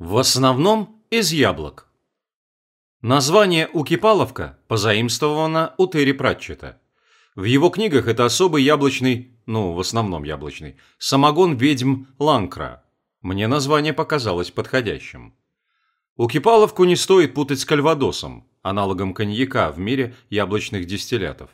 В основном из яблок. Название Укипаловка позаимствовано у Терри Пратчета. В его книгах это особый яблочный, ну, в основном яблочный, самогон ведьм Ланкра. Мне название показалось подходящим. Укипаловку не стоит путать с кальвадосом, аналогом коньяка в мире яблочных дистиллятов.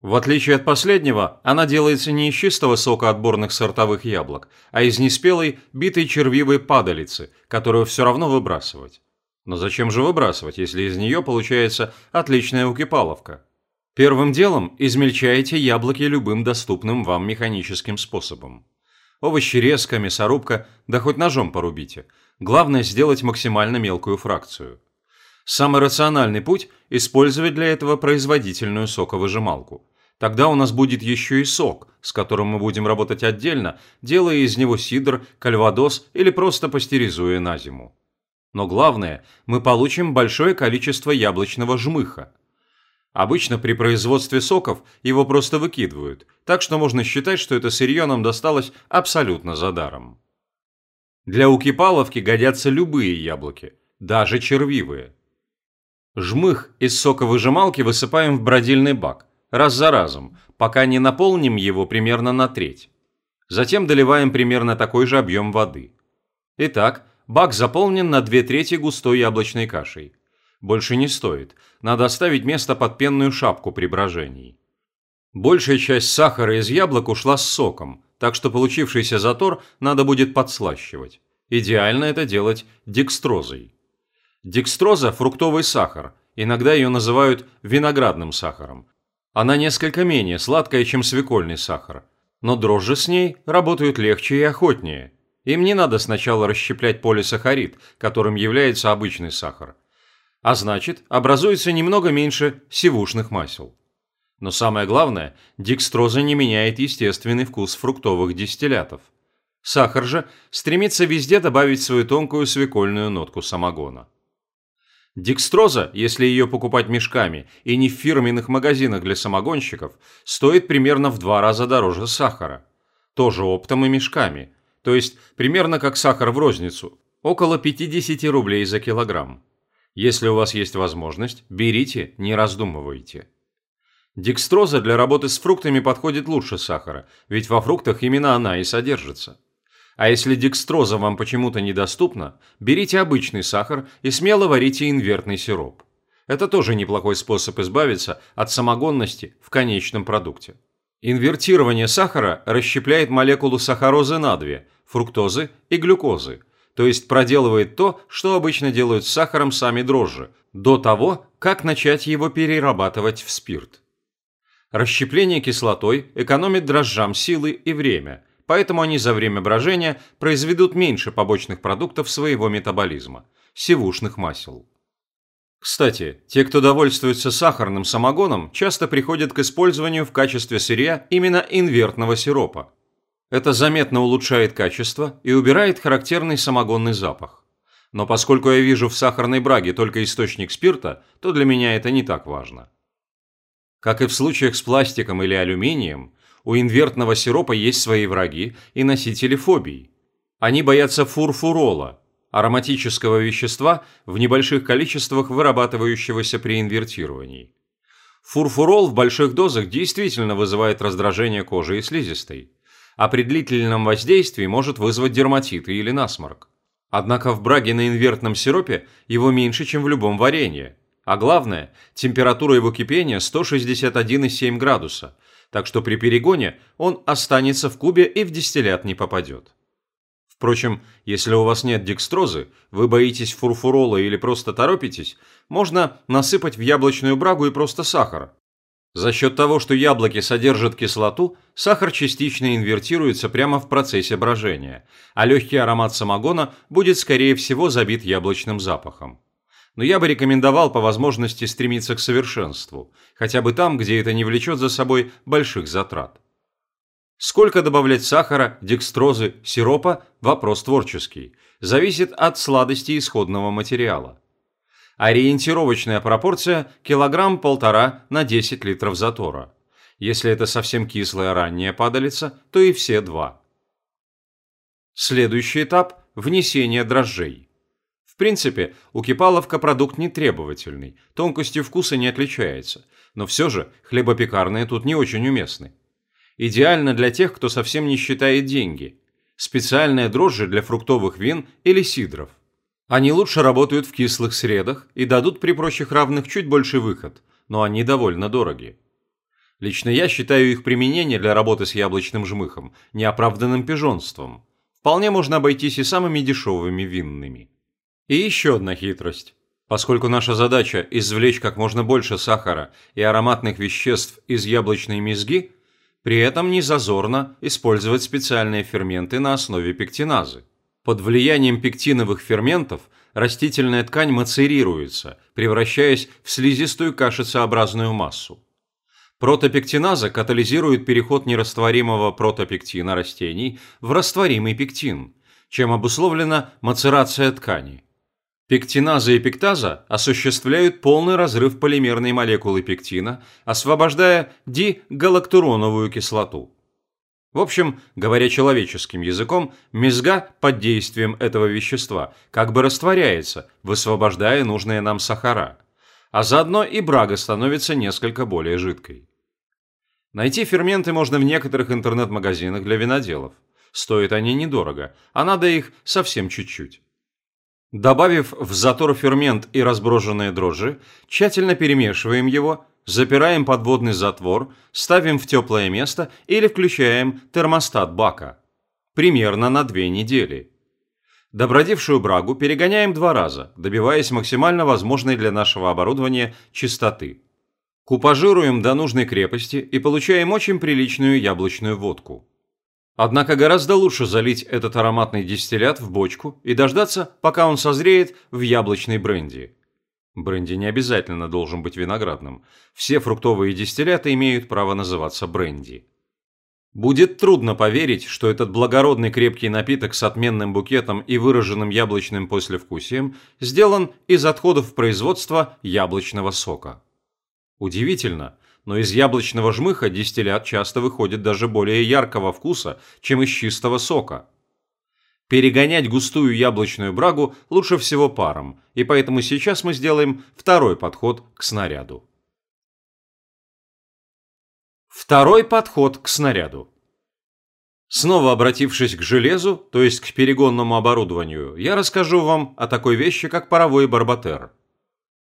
В отличие от последнего, она делается не из чистого сока отборных сортовых яблок, а из неспелой, битой червивой падалицы, которую все равно выбрасывать. Но зачем же выбрасывать, если из нее получается отличная укипаловка? Первым делом измельчаете яблоки любым доступным вам механическим способом. Овощи резко, мясорубка, да хоть ножом порубите. Главное сделать максимально мелкую фракцию. Самый рациональный путь – использовать для этого производительную соковыжималку. Тогда у нас будет еще и сок, с которым мы будем работать отдельно, делая из него сидр, кальвадос или просто пастеризуя на зиму. Но главное, мы получим большое количество яблочного жмыха. Обычно при производстве соков его просто выкидывают, так что можно считать, что это сырье нам досталось абсолютно за даром. Для укипаловки годятся любые яблоки, даже червивые. Жмых из соковыжималки высыпаем в бродильный бак, раз за разом, пока не наполним его примерно на треть. Затем доливаем примерно такой же объем воды. Итак, бак заполнен на две трети густой яблочной кашей. Больше не стоит, надо оставить место под пенную шапку при брожении. Большая часть сахара из яблок ушла с соком, так что получившийся затор надо будет подслащивать. Идеально это делать декстрозой. Декстроза – фруктовый сахар, иногда ее называют виноградным сахаром, она несколько менее сладкая, чем свекольный сахар. Но дрожжи с ней работают легче и охотнее. Им не надо сначала расщеплять полисахарид, которым является обычный сахар. А значит, образуется немного меньше сивушных масел. Но самое главное, декстроза не меняет естественный вкус фруктовых дистиллятов. Сахар же стремится везде добавить свою тонкую свекольную нотку самогона. Декстроза, если ее покупать мешками и не в фирменных магазинах для самогонщиков, стоит примерно в два раза дороже сахара. Тоже оптом и мешками. То есть примерно как сахар в розницу. Около 50 рублей за килограмм. Если у вас есть возможность, берите, не раздумывайте. Декстроза для работы с фруктами подходит лучше сахара, ведь во фруктах именно она и содержится. А если декстроза вам почему-то недоступна, берите обычный сахар и смело варите инвертный сироп. Это тоже неплохой способ избавиться от самогонности в конечном продукте. Инвертирование сахара расщепляет молекулу сахарозы на две – фруктозы и глюкозы, то есть проделывает то, что обычно делают с сахаром сами дрожжи, до того, как начать его перерабатывать в спирт. Расщепление кислотой экономит дрожжам силы и время – поэтому они за время брожения произведут меньше побочных продуктов своего метаболизма – сивушных масел. Кстати, те, кто довольствуется сахарным самогоном, часто приходят к использованию в качестве сырья именно инвертного сиропа. Это заметно улучшает качество и убирает характерный самогонный запах. Но поскольку я вижу в сахарной браге только источник спирта, то для меня это не так важно. Как и в случаях с пластиком или алюминием, у инвертного сиропа есть свои враги и носители фобий. Они боятся фурфурола, ароматического вещества в небольших количествах, вырабатывающегося при инвертировании. Фурфурол в больших дозах действительно вызывает раздражение кожи и слизистой, а при длительном воздействии может вызвать дерматиты или насморк. Однако в браге на инвертном сиропе его меньше, чем в любом варенье. А главное, температура его кипения 161,7 градуса – так что при перегоне он останется в кубе и в дистиллят не попадет. Впрочем, если у вас нет декстрозы, вы боитесь фурфурола или просто торопитесь, можно насыпать в яблочную брагу и просто сахар. За счет того, что яблоки содержат кислоту, сахар частично инвертируется прямо в процессе брожения, а легкий аромат самогона будет, скорее всего, забит яблочным запахом но я бы рекомендовал по возможности стремиться к совершенству, хотя бы там, где это не влечет за собой больших затрат. Сколько добавлять сахара, декстрозы, сиропа – вопрос творческий, зависит от сладости исходного материала. Ориентировочная пропорция – килограмм-полтора на 10 литров затора. Если это совсем кислая ранняя падалица, то и все два. Следующий этап – внесение дрожжей. Принципе, укипаловка продукт не требовательный, тонкостью вкуса не отличается, но все же хлебопекарные тут не очень уместны. Идеально для тех, кто совсем не считает деньги. Специальные дрожжи для фруктовых вин или сидров. Они лучше работают в кислых средах и дадут при прочих равных чуть больше выход, но они довольно дороги. Лично я считаю их применение для работы с яблочным жмыхом неоправданным пижонством. Вполне можно обойтись и самыми дешевыми винными. И еще одна хитрость. Поскольку наша задача – извлечь как можно больше сахара и ароматных веществ из яблочной мезги, при этом не зазорно использовать специальные ферменты на основе пектиназы. Под влиянием пектиновых ферментов растительная ткань мацерируется, превращаясь в слизистую кашицеобразную массу. Протопектиназа катализирует переход нерастворимого протопектина растений в растворимый пектин, чем обусловлена мацерация ткани. Пектиназа и пектаза осуществляют полный разрыв полимерной молекулы пектина, освобождая дигалактуроновую кислоту. В общем, говоря человеческим языком, мезга под действием этого вещества как бы растворяется, высвобождая нужные нам сахара. А заодно и брага становится несколько более жидкой. Найти ферменты можно в некоторых интернет-магазинах для виноделов. Стоят они недорого, а надо их совсем чуть-чуть. Добавив в затор фермент и разброженные дрожжи, тщательно перемешиваем его, запираем подводный затвор, ставим в теплое место или включаем термостат бака. Примерно на две недели. Добродившую брагу перегоняем два раза, добиваясь максимально возможной для нашего оборудования чистоты. Купажируем до нужной крепости и получаем очень приличную яблочную водку. Однако гораздо лучше залить этот ароматный дистиллят в бочку и дождаться, пока он созреет в яблочной бренди. Бренди не обязательно должен быть виноградным. Все фруктовые дистилляты имеют право называться бренди. Будет трудно поверить, что этот благородный крепкий напиток с отменным букетом и выраженным яблочным послевкусием сделан из отходов производства яблочного сока. Удивительно, но из яблочного жмыха дистиллят часто выходит даже более яркого вкуса, чем из чистого сока. Перегонять густую яблочную брагу лучше всего паром, и поэтому сейчас мы сделаем второй подход к снаряду. Второй подход к снаряду. Снова обратившись к железу, то есть к перегонному оборудованию, я расскажу вам о такой вещи, как паровой барбатер –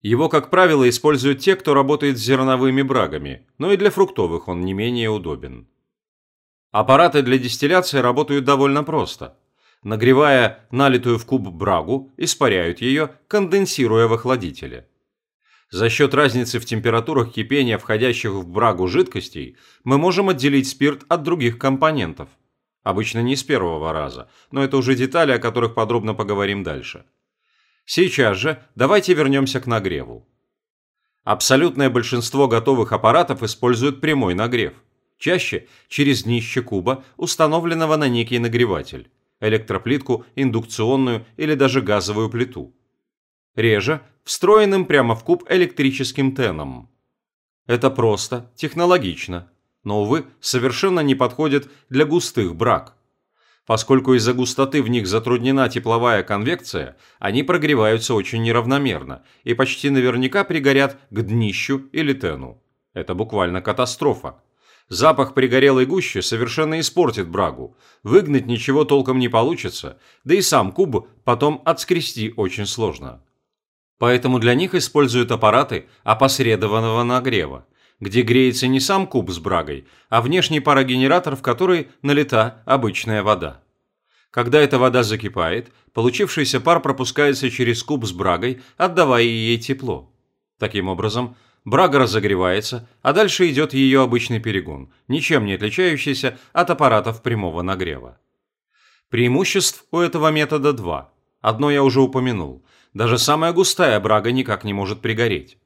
его, как правило, используют те, кто работает с зерновыми брагами, но и для фруктовых он не менее удобен. Аппараты для дистилляции работают довольно просто. Нагревая налитую в куб брагу, испаряют ее, конденсируя в охладителе. За счет разницы в температурах кипения входящих в брагу жидкостей мы можем отделить спирт от других компонентов. Обычно не с первого раза, но это уже детали, о которых подробно поговорим дальше. Сейчас же давайте вернемся к нагреву. Абсолютное большинство готовых аппаратов используют прямой нагрев. Чаще через днище куба, установленного на некий нагреватель, электроплитку, индукционную или даже газовую плиту. Реже встроенным прямо в куб электрическим теном. Это просто, технологично, но, увы, совершенно не подходит для густых брак. Поскольку из-за густоты в них затруднена тепловая конвекция, они прогреваются очень неравномерно и почти наверняка пригорят к днищу или тену. Это буквально катастрофа. Запах пригорелой гущи совершенно испортит брагу. Выгнать ничего толком не получится, да и сам куб потом отскрести очень сложно. Поэтому для них используют аппараты опосредованного нагрева где греется не сам куб с брагой, а внешний парогенератор, в который налита обычная вода. Когда эта вода закипает, получившийся пар пропускается через куб с брагой, отдавая ей тепло. Таким образом, брага разогревается, а дальше идет ее обычный перегон, ничем не отличающийся от аппаратов прямого нагрева. Преимуществ у этого метода два. Одно я уже упомянул. Даже самая густая брага никак не может пригореть.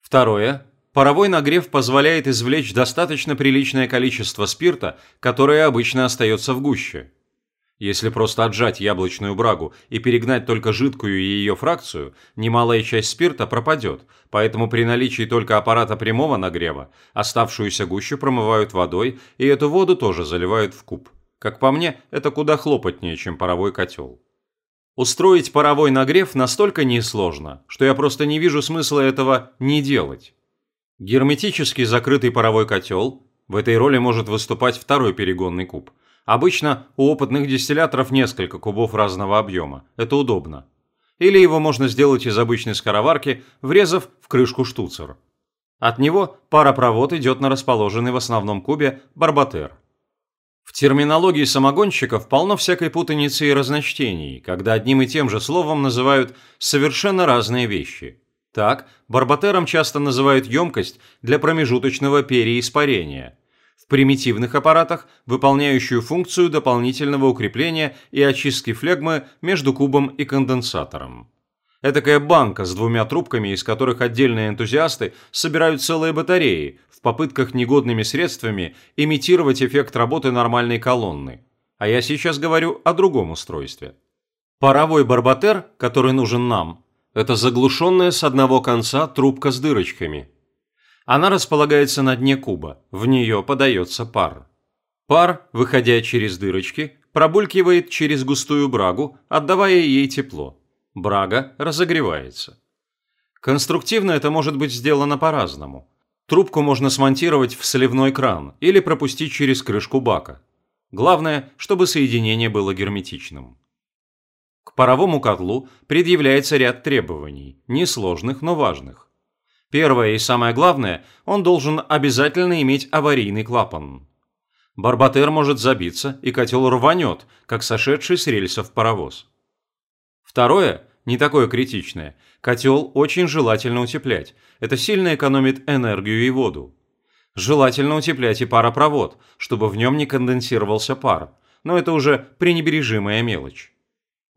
Второе Паровой нагрев позволяет извлечь достаточно приличное количество спирта, которое обычно остается в гуще. Если просто отжать яблочную брагу и перегнать только жидкую ее фракцию, немалая часть спирта пропадет, поэтому при наличии только аппарата прямого нагрева оставшуюся гущу промывают водой и эту воду тоже заливают в куб. Как по мне, это куда хлопотнее, чем паровой котел. Устроить паровой нагрев настолько несложно, что я просто не вижу смысла этого не делать. Герметически закрытый паровой котел, в этой роли может выступать второй перегонный куб. Обычно у опытных дистилляторов несколько кубов разного объема, это удобно. Или его можно сделать из обычной скороварки, врезав в крышку штуцер. От него паропровод идет на расположенный в основном кубе барбатер. В терминологии самогонщиков полно всякой путаницы и разночтений, когда одним и тем же словом называют совершенно разные вещи. Так, барбатером часто называют емкость для промежуточного переиспарения. В примитивных аппаратах – выполняющую функцию дополнительного укрепления и очистки флегмы между кубом и конденсатором. Этакая банка с двумя трубками, из которых отдельные энтузиасты собирают целые батареи в попытках негодными средствами имитировать эффект работы нормальной колонны. А я сейчас говорю о другом устройстве. Паровой барбатер, который нужен нам, это заглушенная с одного конца трубка с дырочками. Она располагается на дне куба, в нее подается пар. Пар, выходя через дырочки, пробулькивает через густую брагу, отдавая ей тепло брага разогревается. Конструктивно это может быть сделано по-разному. Трубку можно смонтировать в сливной кран или пропустить через крышку бака. Главное, чтобы соединение было герметичным. К паровому котлу предъявляется ряд требований, несложных, но важных. Первое и самое главное, он должен обязательно иметь аварийный клапан. Барбатер может забиться, и котел рванет, как сошедший с рельсов паровоз. Второе, не такое критичное, котел очень желательно утеплять. Это сильно экономит энергию и воду. Желательно утеплять и паропровод, чтобы в нем не конденсировался пар, но это уже пренебрежимая мелочь.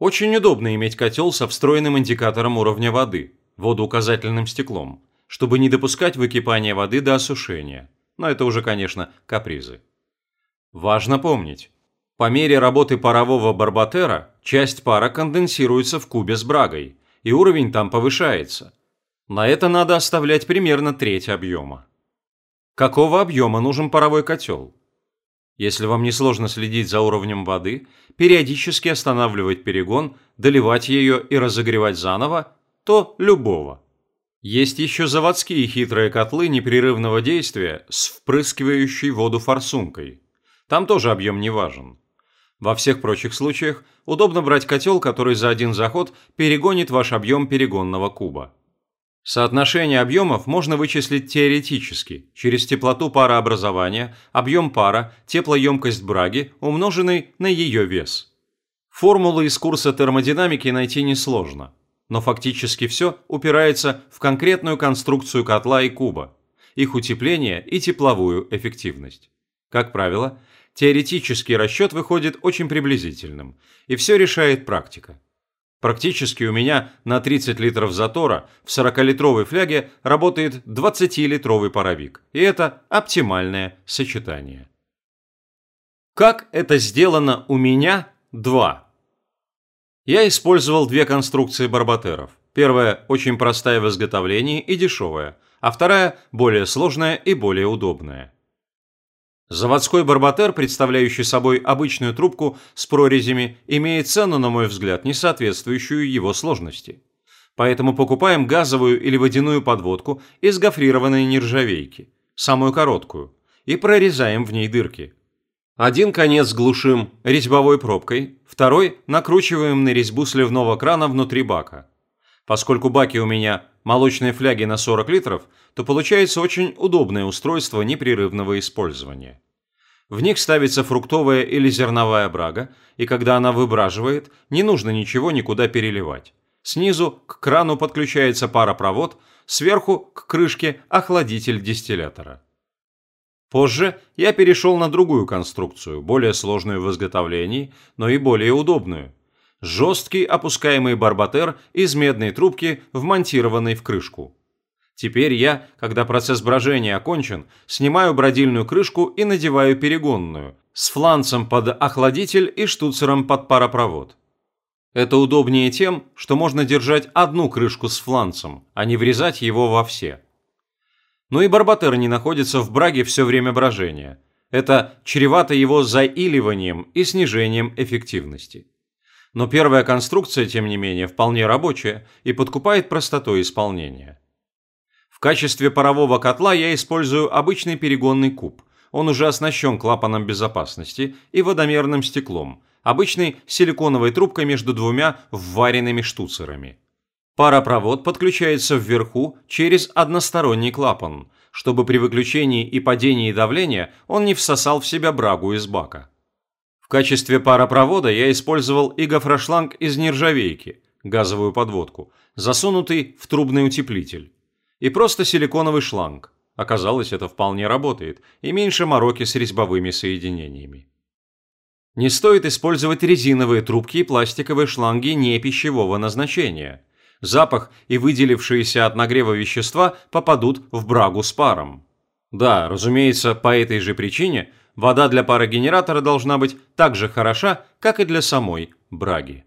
Очень удобно иметь котел со встроенным индикатором уровня воды, водоуказательным стеклом, чтобы не допускать выкипания воды до осушения. Но это уже, конечно, капризы. Важно помнить, по мере работы парового барбатера часть пара конденсируется в кубе с брагой, и уровень там повышается. На это надо оставлять примерно треть объема. Какого объема нужен паровой котел? Если вам не сложно следить за уровнем воды, периодически останавливать перегон, доливать ее и разогревать заново, то любого. Есть еще заводские хитрые котлы непрерывного действия с впрыскивающей воду форсункой. Там тоже объем не важен. Во всех прочих случаях удобно брать котел, который за один заход перегонит ваш объем перегонного куба. Соотношение объемов можно вычислить теоретически через теплоту парообразования, объем пара, теплоемкость браги, умноженный на ее вес. Формулы из курса термодинамики найти несложно, но фактически все упирается в конкретную конструкцию котла и куба, их утепление и тепловую эффективность. Как правило, теоретический расчет выходит очень приблизительным, и все решает практика. Практически у меня на 30 литров затора в 40-литровой фляге работает 20-литровый паровик, и это оптимальное сочетание. Как это сделано у меня? Два. Я использовал две конструкции барбатеров. Первая очень простая в изготовлении и дешевая, а вторая более сложная и более удобная. Заводской барбатер, представляющий собой обычную трубку с прорезями, имеет цену, на мой взгляд, не соответствующую его сложности. Поэтому покупаем газовую или водяную подводку из гофрированной нержавейки, самую короткую, и прорезаем в ней дырки. Один конец глушим резьбовой пробкой, второй накручиваем на резьбу сливного крана внутри бака. Поскольку баки у меня молочные фляги на 40 литров, то получается очень удобное устройство непрерывного использования. В них ставится фруктовая или зерновая брага, и когда она выбраживает, не нужно ничего никуда переливать. Снизу к крану подключается паропровод, сверху к крышке охладитель дистиллятора. Позже я перешел на другую конструкцию, более сложную в изготовлении, но и более удобную – жесткий опускаемый барбатер из медной трубки, вмонтированной в крышку. Теперь я, когда процесс брожения окончен, снимаю бродильную крышку и надеваю перегонную, с фланцем под охладитель и штуцером под паропровод. Это удобнее тем, что можно держать одну крышку с фланцем, а не врезать его во все. Ну и барбатер не находится в браге все время брожения. Это чревато его заиливанием и снижением эффективности. Но первая конструкция, тем не менее, вполне рабочая и подкупает простотой исполнения. В качестве парового котла я использую обычный перегонный куб. Он уже оснащен клапаном безопасности и водомерным стеклом, обычной силиконовой трубкой между двумя вваренными штуцерами. Паропровод подключается вверху через односторонний клапан, чтобы при выключении и падении давления он не всосал в себя брагу из бака. Качестве паропровода я использовал и гофрошланг из нержавейки, газовую подводку, засунутый в трубный утеплитель. И просто силиконовый шланг. Оказалось, это вполне работает, и меньше мороки с резьбовыми соединениями. Не стоит использовать резиновые трубки и пластиковые шланги не пищевого назначения – запах и выделившиеся от нагрева вещества попадут в брагу с паром. Да, разумеется, по этой же причине вода для парогенератора должна быть так же хороша, как и для самой браги.